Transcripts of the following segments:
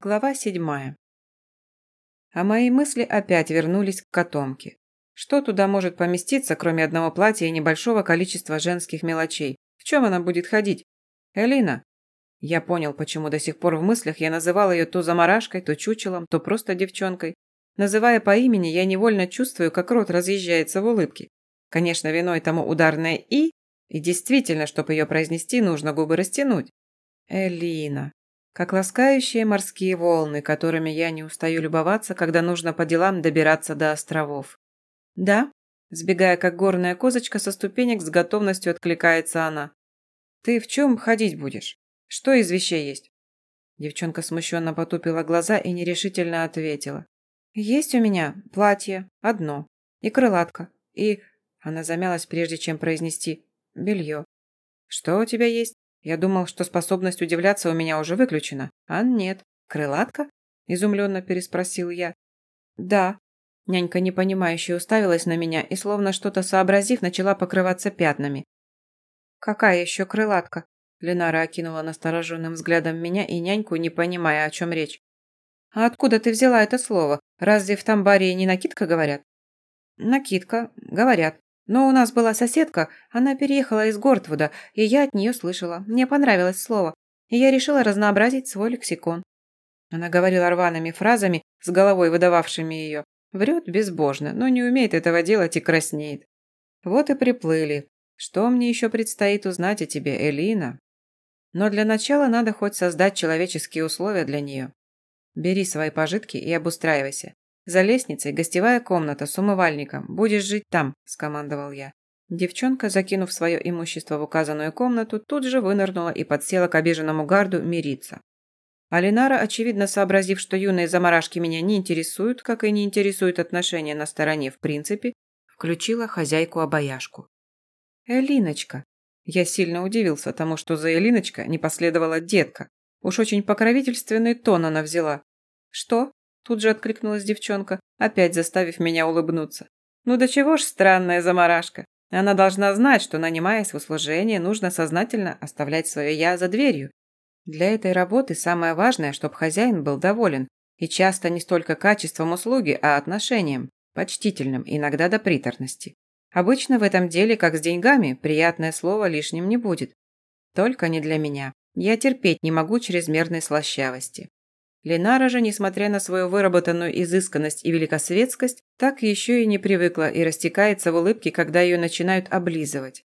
Глава седьмая. А мои мысли опять вернулись к котомке. Что туда может поместиться, кроме одного платья и небольшого количества женских мелочей? В чем она будет ходить? Элина. Я понял, почему до сих пор в мыслях я называл ее то заморашкой, то чучелом, то просто девчонкой. Называя по имени, я невольно чувствую, как рот разъезжается в улыбке. Конечно, виной тому ударное «и», и действительно, чтобы ее произнести, нужно губы растянуть. Элина как ласкающие морские волны, которыми я не устаю любоваться, когда нужно по делам добираться до островов. «Да?» – сбегая как горная козочка со ступенек, с готовностью откликается она. «Ты в чем ходить будешь? Что из вещей есть?» Девчонка смущенно потупила глаза и нерешительно ответила. «Есть у меня платье, одно, и крылатка, и...» Она замялась, прежде чем произнести «белье». «Что у тебя есть?» Я думал, что способность удивляться у меня уже выключена. А нет. Крылатка? Изумленно переспросил я. Да. Нянька непонимающе уставилась на меня и, словно что-то сообразив, начала покрываться пятнами. «Какая еще крылатка?» Ленара окинула настороженным взглядом меня и няньку, не понимая, о чем речь. «А откуда ты взяла это слово? Разве в Тамбаре не накидка говорят?» «Накидка, говорят. Но у нас была соседка, она переехала из Гортвуда, и я от нее слышала. Мне понравилось слово, и я решила разнообразить свой лексикон. Она говорила рваными фразами, с головой выдававшими ее. Врет безбожно, но не умеет этого делать и краснеет. Вот и приплыли. Что мне еще предстоит узнать о тебе, Элина? Но для начала надо хоть создать человеческие условия для нее. Бери свои пожитки и обустраивайся. За лестницей гостевая комната с умывальником. Будешь жить там», – скомандовал я. Девчонка, закинув свое имущество в указанную комнату, тут же вынырнула и подсела к обиженному гарду мириться. Алинара, очевидно сообразив, что юные заморашки меня не интересуют, как и не интересуют отношения на стороне в принципе, включила хозяйку-обаяшку. «Элиночка!» Я сильно удивился тому, что за Элиночка не последовала детка. Уж очень покровительственный тон она взяла. «Что?» Тут же откликнулась девчонка, опять заставив меня улыбнуться. Ну до чего ж странная заморашка. Она должна знать, что, нанимаясь в услужение, нужно сознательно оставлять свое «я» за дверью. Для этой работы самое важное, чтобы хозяин был доволен, и часто не столько качеством услуги, а отношением, почтительным, иногда до приторности. Обычно в этом деле, как с деньгами, приятное слово лишним не будет. Только не для меня. Я терпеть не могу чрезмерной слащавости. Ленара же, несмотря на свою выработанную изысканность и великосветскость, так еще и не привыкла и растекается в улыбке, когда ее начинают облизывать.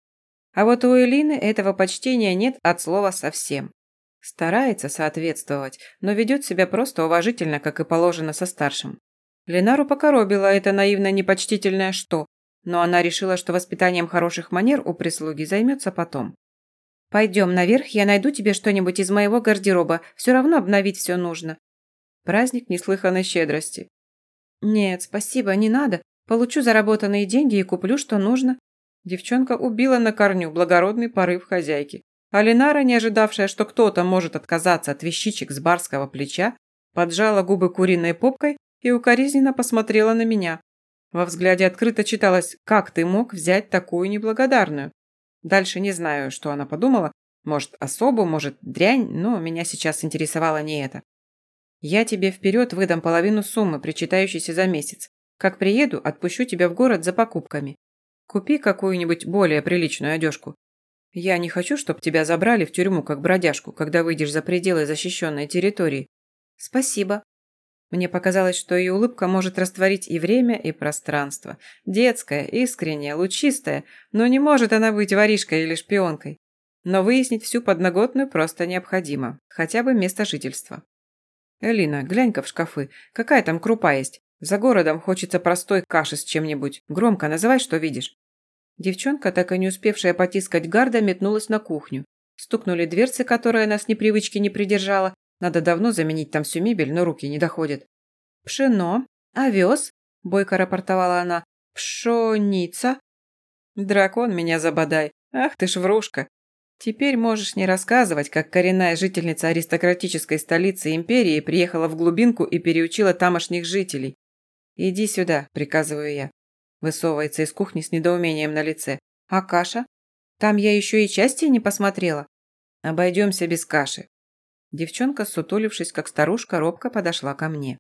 А вот у Элины этого почтения нет от слова совсем. Старается соответствовать, но ведет себя просто уважительно, как и положено со старшим. Ленару покоробило это наивно-непочтительное «что», но она решила, что воспитанием хороших манер у прислуги займется потом. «Пойдем наверх, я найду тебе что-нибудь из моего гардероба, все равно обновить все нужно». Праздник неслыханной щедрости. «Нет, спасибо, не надо. Получу заработанные деньги и куплю, что нужно». Девчонка убила на корню благородный порыв хозяйки. А Ленара, не ожидавшая, что кто-то может отказаться от вещичек с барского плеча, поджала губы куриной попкой и укоризненно посмотрела на меня. Во взгляде открыто читалось «Как ты мог взять такую неблагодарную?» Дальше не знаю, что она подумала. Может, особу, может, дрянь, но меня сейчас интересовало не это. Я тебе вперед выдам половину суммы, причитающейся за месяц. Как приеду, отпущу тебя в город за покупками. Купи какую-нибудь более приличную одежку. Я не хочу, чтобы тебя забрали в тюрьму как бродяжку, когда выйдешь за пределы защищенной территории. Спасибо. Мне показалось, что ее улыбка может растворить и время, и пространство. Детская, искренняя, лучистая, но не может она быть воришкой или шпионкой. Но выяснить всю подноготную просто необходимо, хотя бы место жительства. «Элина, глянь-ка в шкафы, какая там крупа есть? За городом хочется простой каши с чем-нибудь. Громко называй, что видишь». Девчонка, так и не успевшая потискать гарда, метнулась на кухню. Стукнули дверцы, которые нас непривычки не придержала, надо давно заменить там всю мебель, но руки не доходят. «Пшено, овес», – бойко рапортовала она. «Пшеница». «Дракон меня забодай. Ах ты ж врушка. Теперь можешь не рассказывать, как коренная жительница аристократической столицы империи приехала в глубинку и переучила тамошних жителей. «Иди сюда», – приказываю я. Высовывается из кухни с недоумением на лице. «А каша? Там я еще и части не посмотрела». «Обойдемся без каши. Девчонка, сутулившись, как старушка, робко подошла ко мне.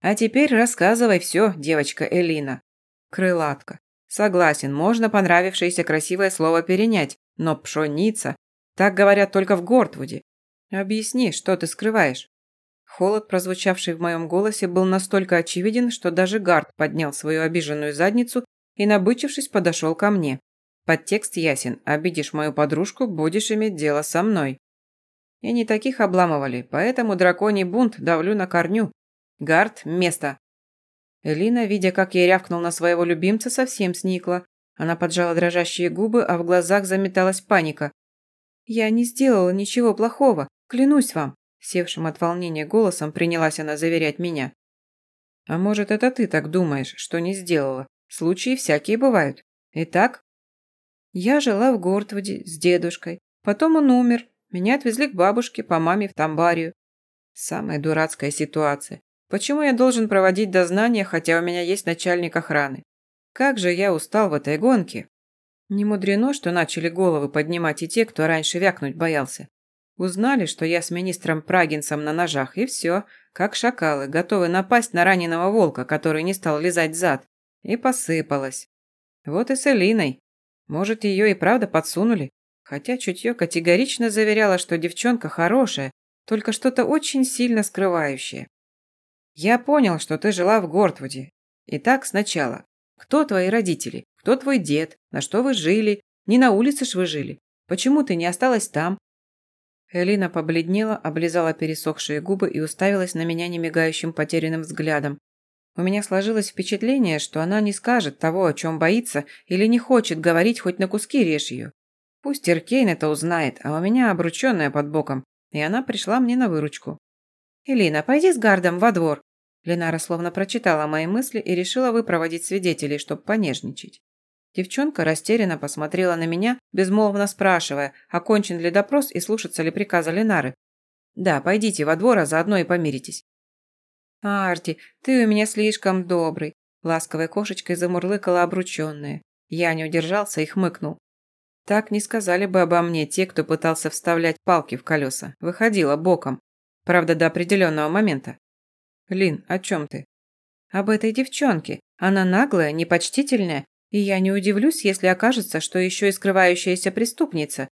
«А теперь рассказывай все, девочка Элина». Крылатка. Согласен, можно понравившееся красивое слово перенять, но пшеница. Так говорят только в Гортвуде. Объясни, что ты скрываешь. Холод, прозвучавший в моем голосе, был настолько очевиден, что даже Гард поднял свою обиженную задницу и, набычившись, подошел ко мне. Подтекст ясен. Обидишь мою подружку, будешь иметь дело со мной. И не таких обламывали, поэтому драконий бунт давлю на корню. Гард, место. Элина, видя, как я рявкнул на своего любимца, совсем сникла. Она поджала дрожащие губы, а в глазах заметалась паника. «Я не сделала ничего плохого, клянусь вам», севшим от волнения голосом принялась она заверять меня. «А может, это ты так думаешь, что не сделала? Случаи всякие бывают. Итак?» «Я жила в Гортвуде с дедушкой. Потом он умер. Меня отвезли к бабушке по маме в Тамбарию. Самая дурацкая ситуация. Почему я должен проводить дознание, хотя у меня есть начальник охраны? Как же я устал в этой гонке. Не мудрено, что начали головы поднимать и те, кто раньше вякнуть боялся. Узнали, что я с министром Прагинцем на ножах, и все, как шакалы, готовы напасть на раненого волка, который не стал лизать зад. И посыпалось. Вот и с Элиной. Может, ее и правда подсунули? Хотя чутье категорично заверяло, что девчонка хорошая, только что-то очень сильно скрывающее. Я понял, что ты жила в Гортвуде. Итак, сначала. Кто твои родители? Кто твой дед? На что вы жили? Не на улице ж вы жили. Почему ты не осталась там? Элина побледнела, облизала пересохшие губы и уставилась на меня немигающим потерянным взглядом. У меня сложилось впечатление, что она не скажет того, о чем боится, или не хочет говорить, хоть на куски режь ее. Пусть Иркейн это узнает, а у меня обрученная под боком, и она пришла мне на выручку. «Элина, пойди с Гардом во двор. Ленара словно прочитала мои мысли и решила выпроводить свидетелей, чтобы понежничать. Девчонка растерянно посмотрела на меня, безмолвно спрашивая, окончен ли допрос и слушаться ли приказа Ленары. «Да, пойдите во двор, а заодно и помиритесь». «Арти, ты у меня слишком добрый», – ласковой кошечкой замурлыкала обрученная. Я не удержался и хмыкнул. Так не сказали бы обо мне те, кто пытался вставлять палки в колеса. Выходила боком. Правда, до определенного момента. «Лин, о чем ты?» «Об этой девчонке. Она наглая, непочтительная, и я не удивлюсь, если окажется, что еще и скрывающаяся преступница.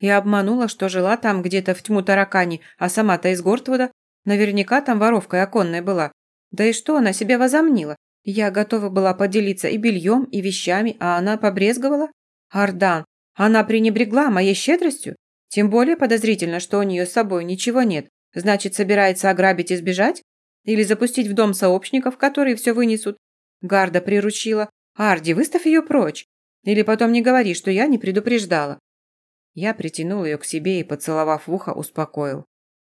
Я обманула, что жила там где-то в тьму таракани, а сама-то из Гортвуда. Наверняка там воровкой оконной была. Да и что она себе возомнила? Я готова была поделиться и бельем, и вещами, а она побрезговала? Ардан, она пренебрегла моей щедростью? Тем более подозрительно, что у нее с собой ничего нет. Значит, собирается ограбить и сбежать? Или запустить в дом сообщников, которые все вынесут. Гарда приручила. Арди, выставь ее прочь. Или потом не говори, что я не предупреждала. Я притянул ее к себе и, поцеловав в ухо, успокоил.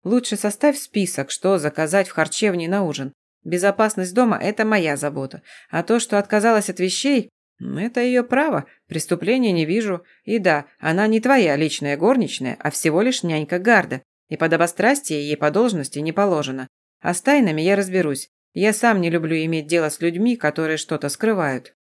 Лучше составь список, что заказать в харчевне на ужин. Безопасность дома – это моя забота. А то, что отказалась от вещей – это ее право. Преступления не вижу. И да, она не твоя личная горничная, а всего лишь нянька Гарда. И подобострастие ей по должности не положено. А с тайнами я разберусь. Я сам не люблю иметь дело с людьми, которые что-то скрывают.